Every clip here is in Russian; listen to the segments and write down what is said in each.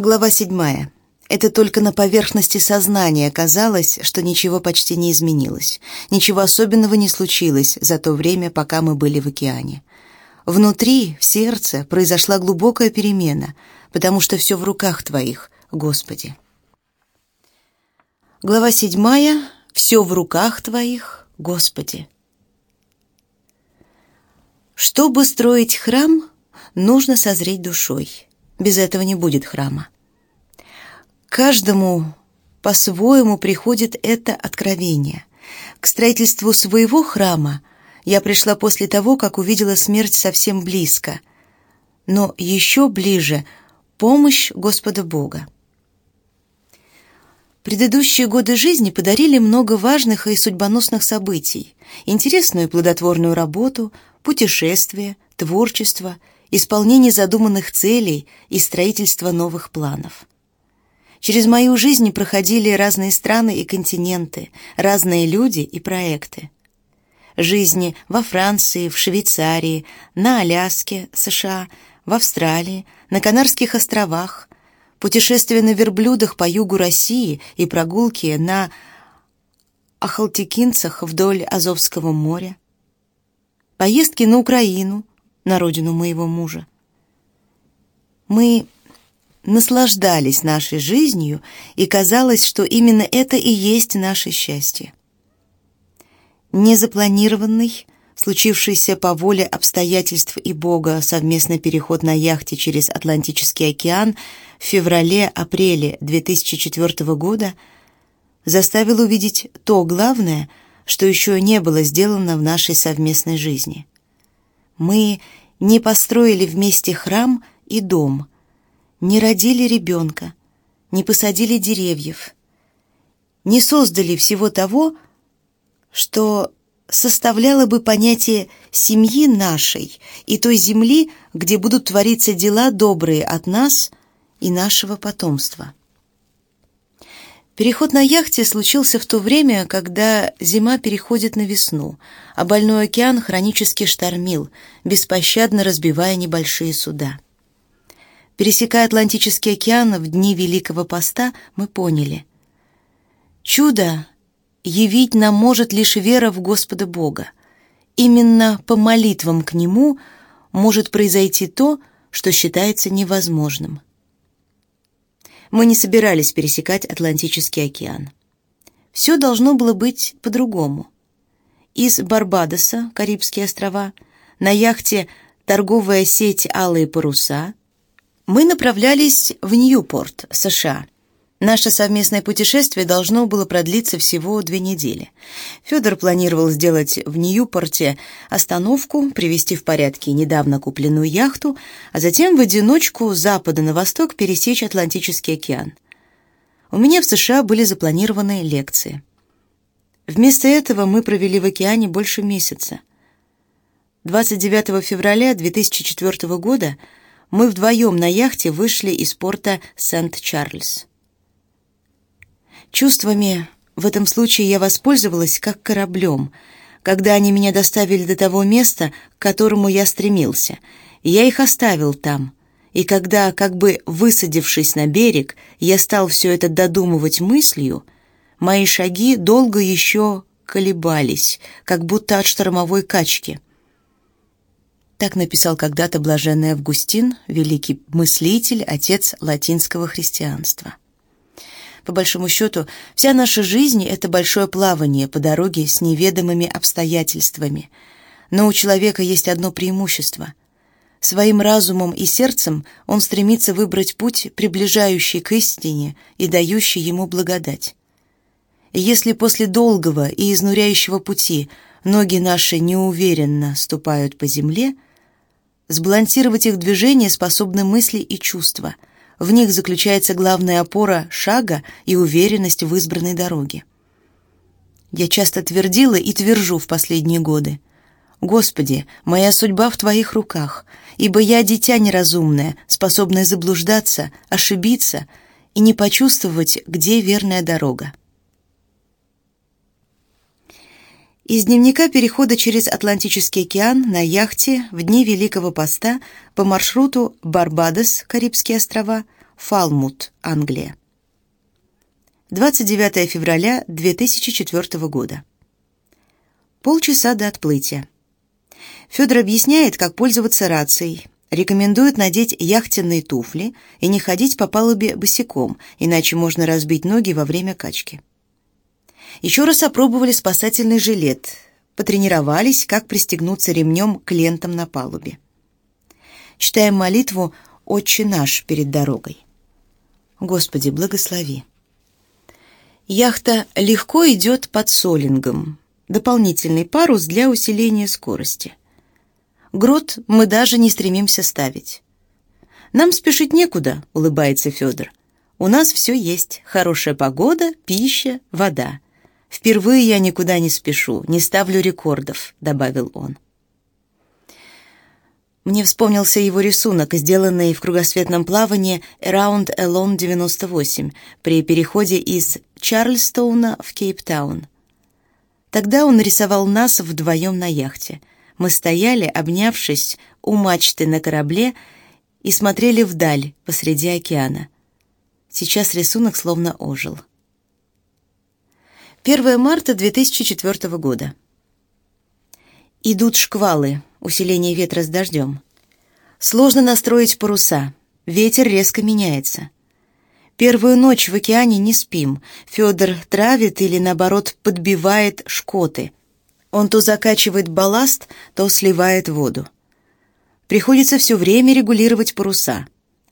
Глава седьмая. Это только на поверхности сознания казалось, что ничего почти не изменилось. Ничего особенного не случилось за то время, пока мы были в океане. Внутри, в сердце, произошла глубокая перемена, потому что все в руках Твоих, Господи. Глава седьмая. Все в руках Твоих, Господи. Чтобы строить храм, нужно созреть душой. Без этого не будет храма. Каждому по-своему приходит это откровение. К строительству своего храма я пришла после того, как увидела смерть совсем близко. Но еще ближе — помощь Господа Бога. Предыдущие годы жизни подарили много важных и судьбоносных событий, интересную и плодотворную работу, путешествия, творчество — исполнение задуманных целей и строительство новых планов. Через мою жизнь проходили разные страны и континенты, разные люди и проекты. Жизни во Франции, в Швейцарии, на Аляске, США, в Австралии, на Канарских островах, путешествия на верблюдах по югу России и прогулки на Ахалтекинцах вдоль Азовского моря, поездки на Украину, на родину моего мужа. Мы наслаждались нашей жизнью, и казалось, что именно это и есть наше счастье. Незапланированный, случившийся по воле обстоятельств и Бога совместный переход на яхте через Атлантический океан в феврале-апреле 2004 года заставил увидеть то главное, что еще не было сделано в нашей совместной жизни. Мы не построили вместе храм и дом, не родили ребенка, не посадили деревьев, не создали всего того, что составляло бы понятие семьи нашей и той земли, где будут твориться дела добрые от нас и нашего потомства. Переход на яхте случился в то время, когда зима переходит на весну, а больной океан хронически штормил, беспощадно разбивая небольшие суда. Пересекая Атлантический океан в дни Великого Поста, мы поняли. Чудо явить нам может лишь вера в Господа Бога. Именно по молитвам к Нему может произойти то, что считается невозможным мы не собирались пересекать Атлантический океан. Все должно было быть по-другому. Из Барбадоса, Карибские острова, на яхте «Торговая сеть Алые паруса» мы направлялись в Ньюпорт, США – Наше совместное путешествие должно было продлиться всего две недели. Федор планировал сделать в Ньюпорте остановку, привести в порядке недавно купленную яхту, а затем в одиночку с запада на восток пересечь Атлантический океан. У меня в США были запланированы лекции. Вместо этого мы провели в океане больше месяца. 29 февраля 2004 года мы вдвоем на яхте вышли из порта Сент-Чарльз. Чувствами в этом случае я воспользовалась как кораблем, когда они меня доставили до того места, к которому я стремился. я их оставил там. И когда, как бы высадившись на берег, я стал все это додумывать мыслью, мои шаги долго еще колебались, как будто от штормовой качки. Так написал когда-то блаженный Августин, великий мыслитель, отец латинского христианства. По большому счету, вся наша жизнь — это большое плавание по дороге с неведомыми обстоятельствами. Но у человека есть одно преимущество. Своим разумом и сердцем он стремится выбрать путь, приближающий к истине и дающий ему благодать. И если после долгого и изнуряющего пути ноги наши неуверенно ступают по земле, сбалансировать их движение способны мысли и чувства — в них заключается главная опора шага и уверенность в избранной дороге. Я часто твердила и твержу в последние годы. «Господи, моя судьба в Твоих руках, ибо я дитя неразумное, способное заблуждаться, ошибиться и не почувствовать, где верная дорога». Из дневника перехода через Атлантический океан на яхте в дни Великого Поста по маршруту Барбадос, Карибские острова, Фалмут, Англия. 29 февраля 2004 года. Полчаса до отплытия. Федор объясняет, как пользоваться рацией, рекомендует надеть яхтенные туфли и не ходить по палубе босиком, иначе можно разбить ноги во время качки. Еще раз опробовали спасательный жилет, потренировались, как пристегнуться ремнем к лентам на палубе. Читаем молитву «Отче наш» перед дорогой. Господи, благослови. Яхта легко идет под солингом, дополнительный парус для усиления скорости. Грот мы даже не стремимся ставить. «Нам спешить некуда», — улыбается Федор. «У нас все есть. Хорошая погода, пища, вода. Впервые я никуда не спешу, не ставлю рекордов», — добавил он. Мне вспомнился его рисунок, сделанный в кругосветном плавании Around Alone 98 при переходе из Чарльстоуна в Кейптаун. Тогда он рисовал нас вдвоем на яхте. Мы стояли, обнявшись у мачты на корабле и смотрели вдаль посреди океана. Сейчас рисунок словно ожил. 1 марта 2004 года. Идут шквалы, усиление ветра с дождем. Сложно настроить паруса. Ветер резко меняется. Первую ночь в океане не спим. Федор травит или, наоборот, подбивает шкоты. Он то закачивает балласт, то сливает воду. Приходится все время регулировать паруса.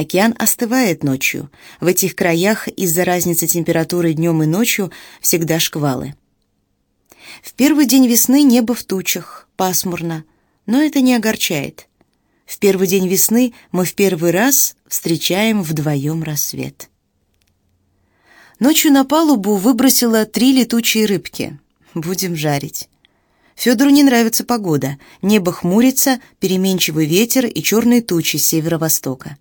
Океан остывает ночью. В этих краях из-за разницы температуры днем и ночью всегда шквалы. В первый день весны небо в тучах, пасмурно, но это не огорчает. В первый день весны мы в первый раз встречаем вдвоем рассвет. Ночью на палубу выбросила три летучие рыбки. Будем жарить. Федору не нравится погода. Небо хмурится, переменчивый ветер и черные тучи с северо-востока.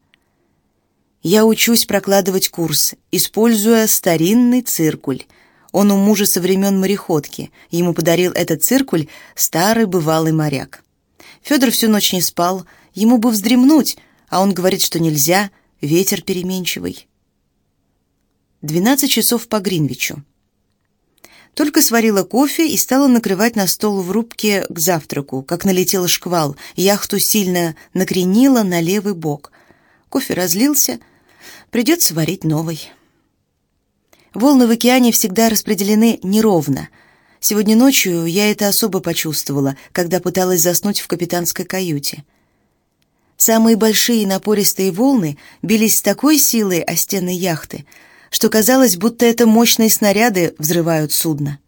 Я учусь прокладывать курс, используя старинный циркуль. Он у мужа со времен мореходки. Ему подарил этот циркуль старый бывалый моряк. Федор всю ночь не спал, ему бы вздремнуть, а он говорит, что нельзя, ветер переменчивый. 12 часов по Гринвичу. Только сварила кофе и стала накрывать на стол в рубке к завтраку, как налетел шквал, яхту сильно накренила на левый бок. Кофе разлился, придется варить новый. Волны в океане всегда распределены неровно. Сегодня ночью я это особо почувствовала, когда пыталась заснуть в капитанской каюте. Самые большие напористые волны бились с такой силой о стены яхты — что казалось, будто это мощные снаряды взрывают судно.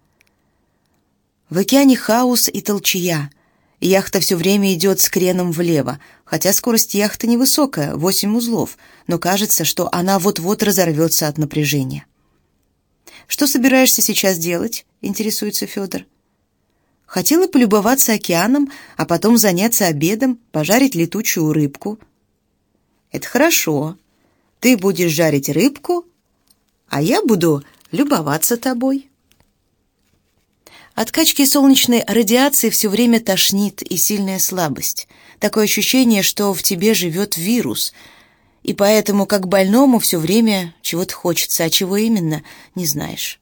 В океане хаос и толчья. Яхта все время идет с креном влево, хотя скорость яхты невысокая, 8 узлов, но кажется, что она вот-вот разорвется от напряжения. «Что собираешься сейчас делать?» — интересуется Федор. Хотела полюбоваться океаном, а потом заняться обедом, пожарить летучую рыбку. «Это хорошо. Ты будешь жарить рыбку, а я буду любоваться тобой. От качки солнечной радиации все время тошнит и сильная слабость. Такое ощущение, что в тебе живет вирус. И поэтому, как больному, все время чего-то хочется, а чего именно, не знаешь.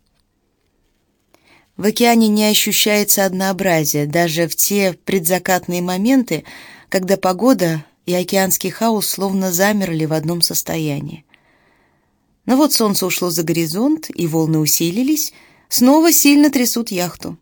В океане не ощущается однообразия, даже в те предзакатные моменты, когда погода и океанский хаос словно замерли в одном состоянии. Но вот солнце ушло за горизонт, и волны усилились, снова сильно трясут яхту.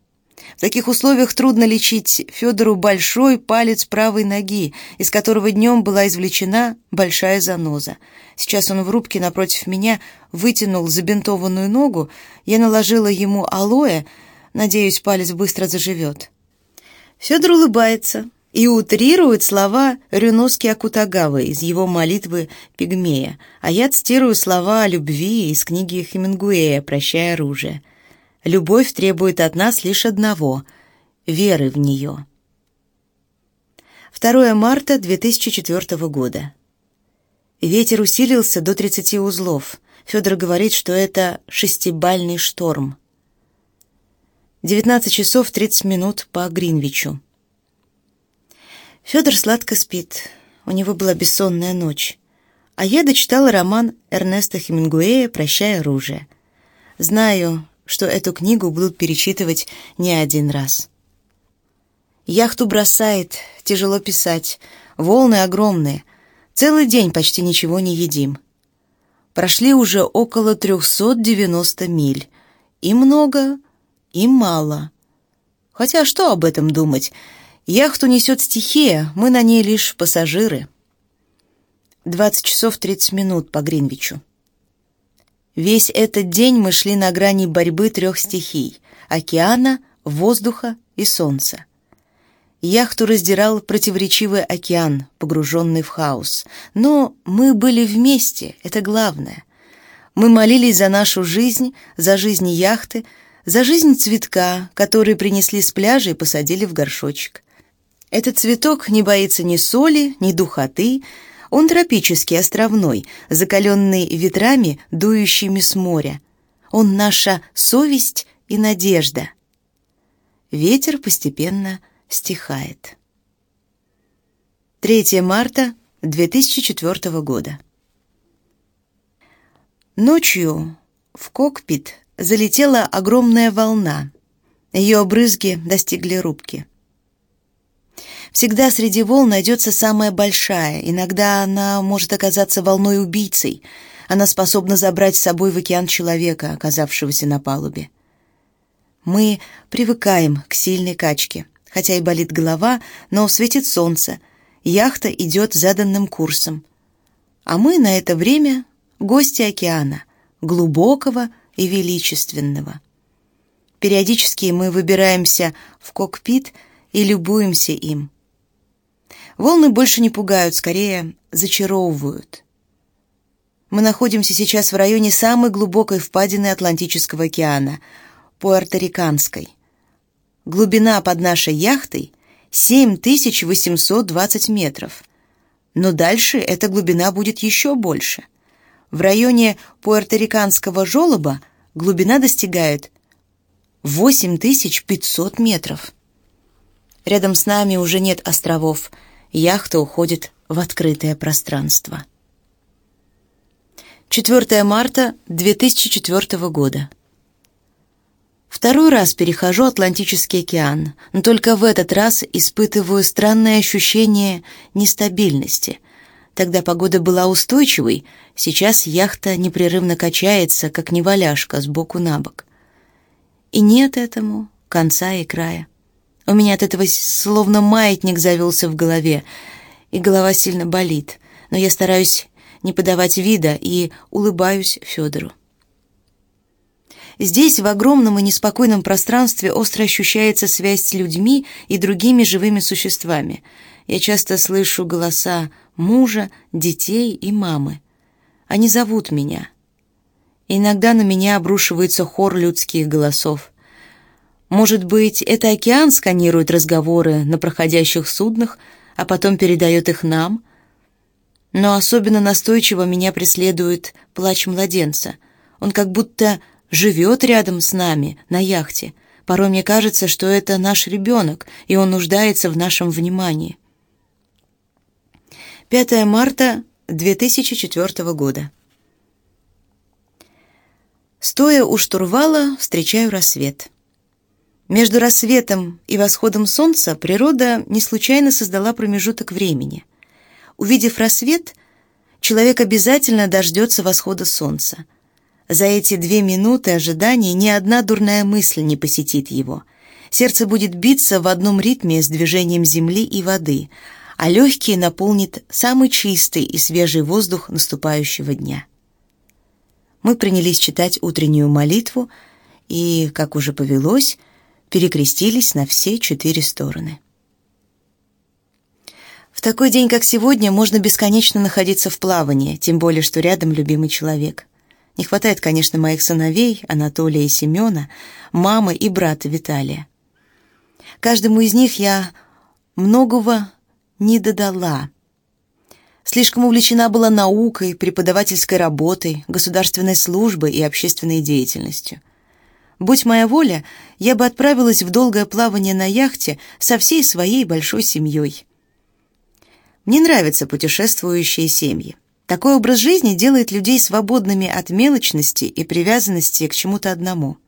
В таких условиях трудно лечить Федору большой палец правой ноги, из которого днем была извлечена большая заноза. Сейчас он в рубке напротив меня вытянул забинтованную ногу, я наложила ему алоэ, надеюсь, палец быстро заживет. Федор улыбается, и утрирует слова Рюноски Акутагавы из его молитвы «Пигмея», а я цитирую слова о любви из книги Хемингуэя «Прощай оружие». «Любовь требует от нас лишь одного — веры в нее». 2 марта 2004 года. Ветер усилился до 30 узлов. Федор говорит, что это шестибальный шторм. 19 часов 30 минут по Гринвичу. Федор сладко спит. У него была бессонная ночь. А я дочитала роман Эрнеста Хемингуэя «Прощай оружие». Знаю, что эту книгу будут перечитывать не один раз. Яхту бросает, тяжело писать, волны огромные. Целый день почти ничего не едим. Прошли уже около 390 миль. И много, и мало. Хотя что об этом думать? Яхту несет стихия, мы на ней лишь пассажиры. 20 часов 30 минут по Гринвичу. Весь этот день мы шли на грани борьбы трех стихий — океана, воздуха и солнца. Яхту раздирал противоречивый океан, погруженный в хаос. Но мы были вместе, это главное. Мы молились за нашу жизнь, за жизнь яхты, за жизнь цветка, который принесли с пляжа и посадили в горшочек. Этот цветок не боится ни соли, ни духоты, он тропический, островной, закаленный ветрами, дующими с моря. Он наша совесть и надежда. Ветер постепенно стихает. 3 марта 2004 года. Ночью в кокпит залетела огромная волна. Ее обрызги достигли рубки. Всегда среди волн найдется самая большая. Иногда она может оказаться волной-убийцей. Она способна забрать с собой в океан человека, оказавшегося на палубе. Мы привыкаем к сильной качке. Хотя и болит голова, но светит солнце. Яхта идет заданным курсом. А мы на это время гости океана, глубокого и величественного. Периодически мы выбираемся в кокпит и любуемся им. Волны больше не пугают, скорее зачаровывают. Мы находимся сейчас в районе самой глубокой впадины Атлантического океана, Пуэрториканской. Глубина под нашей яхтой 7820 метров. Но дальше эта глубина будет еще больше. В районе Пуэрториканского желоба глубина достигает 8500 метров. Рядом с нами уже нет островов – яхта уходит в открытое пространство. 4 марта 2004 года. Второй раз перехожу Атлантический океан, но только в этот раз испытываю странное ощущение нестабильности. Тогда погода была устойчивой, сейчас яхта непрерывно качается, как неваляшка, сбоку на бок. И нет этому конца и края. У меня от этого словно маятник завелся в голове, и голова сильно болит, но я стараюсь не подавать вида и улыбаюсь Федору. Здесь, в огромном и неспокойном пространстве, остро ощущается связь с людьми и другими живыми существами. Я часто слышу голоса мужа, детей и мамы. Они зовут меня. иногда на меня обрушивается хор людских голосов. Может быть, это океан сканирует разговоры на проходящих суднах, а потом передает их нам? Но особенно настойчиво меня преследует плач младенца. Он как будто живет рядом с нами на яхте. Порой мне кажется, что это наш ребенок, и он нуждается в нашем внимании. 5 марта 2004 года. Стоя у штурвала, встречаю рассвет. Между рассветом и восходом солнца природа не случайно создала промежуток времени. Увидев рассвет, человек обязательно дождется восхода солнца. За эти две минуты ожидания ни одна дурная мысль не посетит его. Сердце будет биться в одном ритме с движением земли и воды, а легкие наполнит самый чистый и свежий воздух наступающего дня. Мы принялись читать утреннюю молитву, и, как уже повелось, перекрестились на все четыре стороны. В такой день, как сегодня, можно бесконечно находиться в плавании, тем более, что рядом любимый человек. Не хватает, конечно, моих сыновей, Анатолия и Семена, мамы и брата Виталия. Каждому из них я многого не додала. Слишком увлечена была наукой, преподавательской работой, государственной службой и общественной деятельностью. Будь моя воля, я бы отправилась в долгое плавание на яхте со всей своей большой семьей. Мне нравятся путешествующие семьи. Такой образ жизни делает людей свободными от мелочности и привязанности к чему-то одному.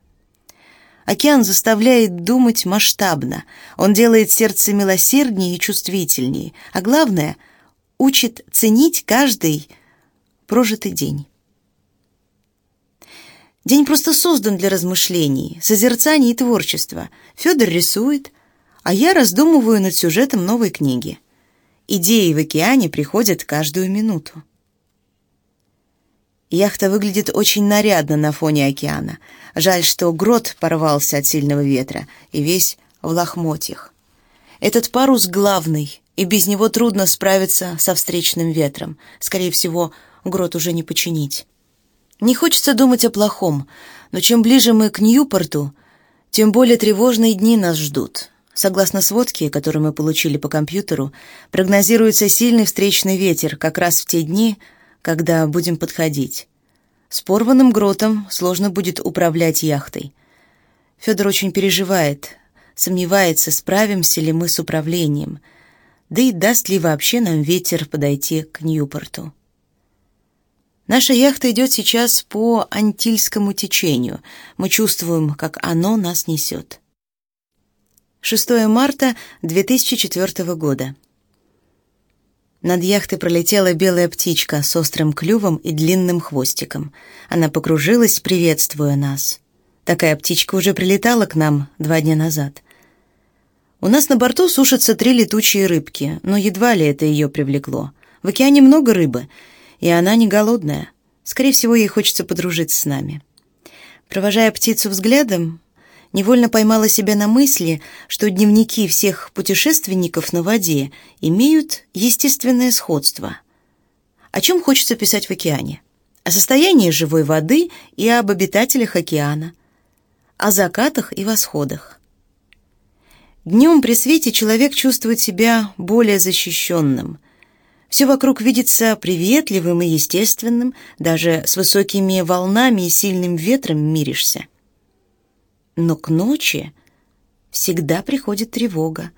Океан заставляет думать масштабно. Он делает сердце милосерднее и чувствительнее, а главное учит ценить каждый прожитый день. День просто создан для размышлений, созерцаний и творчества. Федор рисует, а я раздумываю над сюжетом новой книги. Идеи в океане приходят каждую минуту. Яхта выглядит очень нарядно на фоне океана. Жаль, что грот порвался от сильного ветра и весь в лохмотьях. Этот парус главный, и без него трудно справиться со встречным ветром. Скорее всего, грот уже не починить. Не хочется думать о плохом, но чем ближе мы к Ньюпорту, тем более тревожные дни нас ждут. Согласно сводке, которую мы получили по компьютеру, прогнозируется сильный встречный ветер как раз в те дни, когда будем подходить. С порванным гротом сложно будет управлять яхтой. Федор очень переживает, сомневается, справимся ли мы с управлением, да и даст ли вообще нам ветер подойти к Ньюпорту. Наша яхта идет сейчас по антильскому течению. Мы чувствуем, как оно нас несет. 6 марта 2004 года. Над яхтой пролетела белая птичка с острым клювом и длинным хвостиком. Она покружилась, приветствуя нас. Такая птичка уже прилетала к нам два дня назад. У нас на борту сушатся три летучие рыбки, но едва ли это ее привлекло. В океане много рыбы, и она не голодная. Скорее всего, ей хочется подружиться с нами. Провожая птицу взглядом, невольно поймала себя на мысли, что дневники всех путешественников на воде имеют естественное сходство. О чем хочется писать в океане? О состоянии живой воды и об обитателях океана, о закатах и восходах. Днем при свете человек чувствует себя более защищенным. Все вокруг видится приветливым и естественным, даже с высокими волнами и сильным ветром миришься. Но к ночи всегда приходит тревога.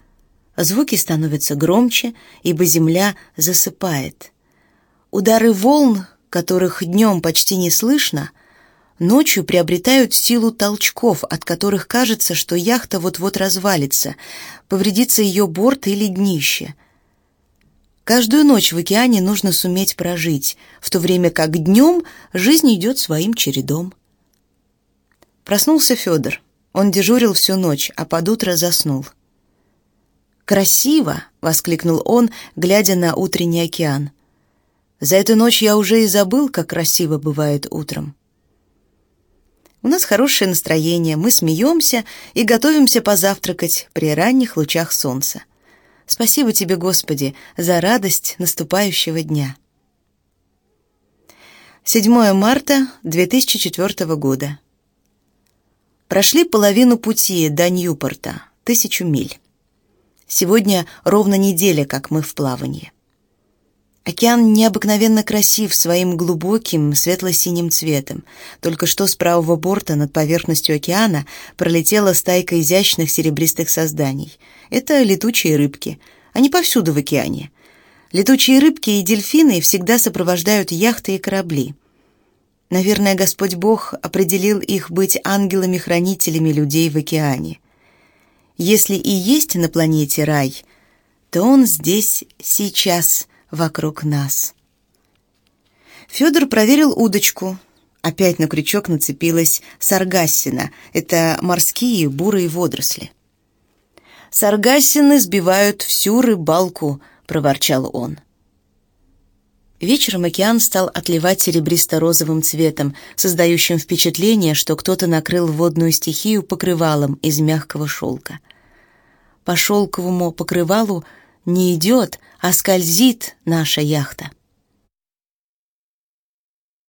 Звуки становятся громче, ибо земля засыпает. Удары волн, которых днем почти не слышно, ночью приобретают силу толчков, от которых кажется, что яхта вот-вот развалится, повредится ее борт или днище. Каждую ночь в океане нужно суметь прожить, в то время как днем жизнь идет своим чередом. Проснулся Федор. Он дежурил всю ночь, а под утро заснул. «Красиво!» — воскликнул он, глядя на утренний океан. «За эту ночь я уже и забыл, как красиво бывает утром». У нас хорошее настроение, мы смеемся и готовимся позавтракать при ранних лучах солнца. Спасибо тебе, Господи, за радость наступающего дня. 7 марта 2004 года. Прошли половину пути до Ньюпорта, тысячу миль. Сегодня ровно неделя, как мы в плавании. Океан необыкновенно красив своим глубоким светло-синим цветом. Только что с правого борта над поверхностью океана пролетела стайка изящных серебристых созданий. Это летучие рыбки. Они повсюду в океане. Летучие рыбки и дельфины всегда сопровождают яхты и корабли. Наверное, Господь Бог определил их быть ангелами-хранителями людей в океане. Если и есть на планете рай, то он здесь сейчас, вокруг нас. Федор проверил удочку. Опять на крючок нацепилась саргассина. Это морские бурые водоросли. «Саргассины сбивают всю рыбалку», — проворчал он. Вечером океан стал отливать серебристо-розовым цветом, создающим впечатление, что кто-то накрыл водную стихию покрывалом из мягкого шелка. По шелковому покрывалу не идет, а скользит наша яхта.